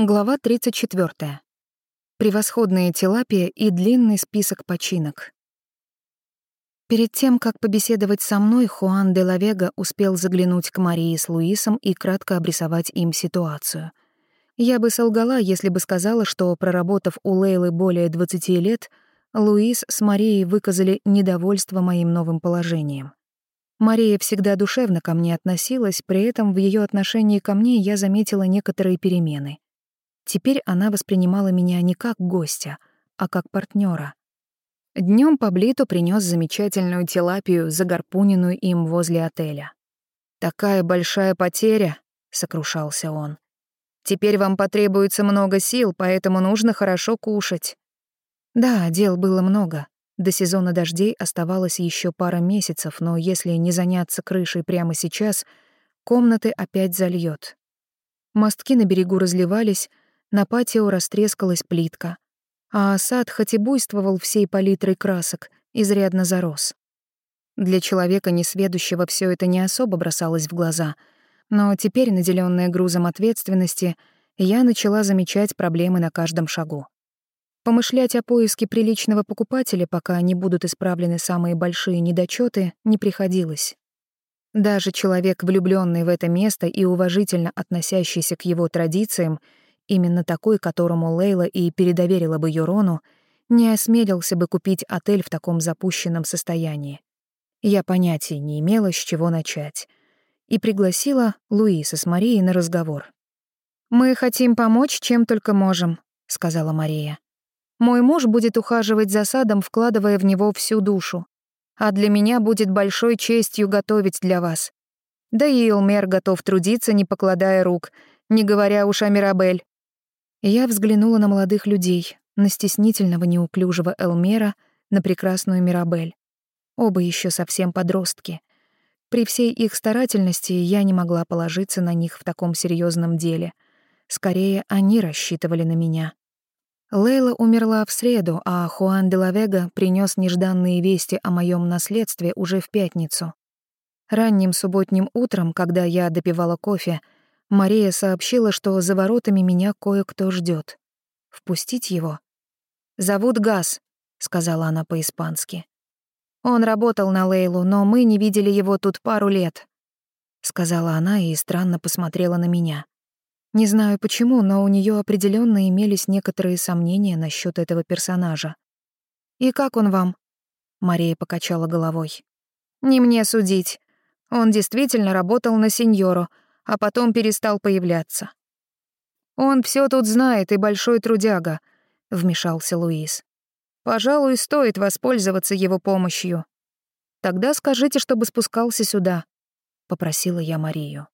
Глава 34. Превосходные тилапия и длинный список починок. Перед тем, как побеседовать со мной, Хуан де Лавега успел заглянуть к Марии с Луисом и кратко обрисовать им ситуацию. Я бы солгала, если бы сказала, что, проработав у Лейлы более 20 лет, Луис с Марией выказали недовольство моим новым положением. Мария всегда душевно ко мне относилась, при этом в ее отношении ко мне я заметила некоторые перемены — Теперь она воспринимала меня не как гостя, а как партнера. Днем Паблито принес замечательную тилапию, загорпуненную им возле отеля. «Такая большая потеря», — сокрушался он. «Теперь вам потребуется много сил, поэтому нужно хорошо кушать». Да, дел было много. До сезона дождей оставалось еще пара месяцев, но если не заняться крышей прямо сейчас, комнаты опять зальет. Мостки на берегу разливались, на патио растрескалась плитка, а сад, хоть и буйствовал всей палитрой красок, изрядно зарос. Для человека несведущего все это не особо бросалось в глаза, но теперь, наделенная грузом ответственности, я начала замечать проблемы на каждом шагу. Помышлять о поиске приличного покупателя, пока не будут исправлены самые большие недочеты, не приходилось. Даже человек, влюбленный в это место и уважительно относящийся к его традициям, именно такой, которому Лейла и передоверила бы Юрону, не осмелился бы купить отель в таком запущенном состоянии. Я понятия не имела, с чего начать. И пригласила Луиса с Марией на разговор. «Мы хотим помочь, чем только можем», — сказала Мария. «Мой муж будет ухаживать за садом, вкладывая в него всю душу. А для меня будет большой честью готовить для вас. Да и Элмер готов трудиться, не покладая рук, не говоря уж о Мирабель. Я взглянула на молодых людей, на стеснительного неуклюжего Элмера, на прекрасную Мирабель. Оба еще совсем подростки. При всей их старательности я не могла положиться на них в таком серьезном деле. Скорее, они рассчитывали на меня. Лейла умерла в среду, а Хуан де Лавега принес нежданные вести о моем наследстве уже в пятницу. Ранним субботним утром, когда я допивала кофе, Мария сообщила, что за воротами меня кое-кто ждет. Впустить его? «Зовут Газ», — сказала она по-испански. «Он работал на Лейлу, но мы не видели его тут пару лет», — сказала она и странно посмотрела на меня. Не знаю почему, но у нее определенно имелись некоторые сомнения насчет этого персонажа. «И как он вам?» — Мария покачала головой. «Не мне судить. Он действительно работал на сеньору, а потом перестал появляться. «Он все тут знает и большой трудяга», — вмешался Луис. «Пожалуй, стоит воспользоваться его помощью. Тогда скажите, чтобы спускался сюда», — попросила я Марию.